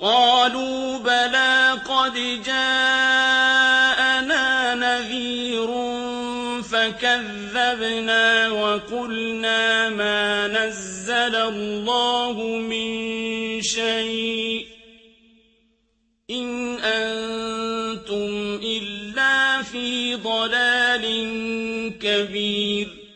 قالوا بلى قد جاءنا نذير فكذبنا وقلنا ما نزل الله من شيء إن أنتم إلا في ضلال كبير